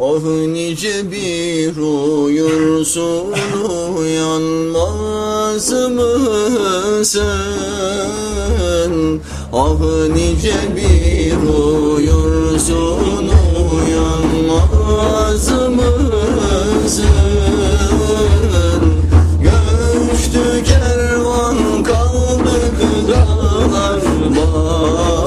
Oh nice bir uyursun uyanmaz mısın? Ah nice bir uyursun uyanmaz mısın? Göçtü kervan kaldık dağlar var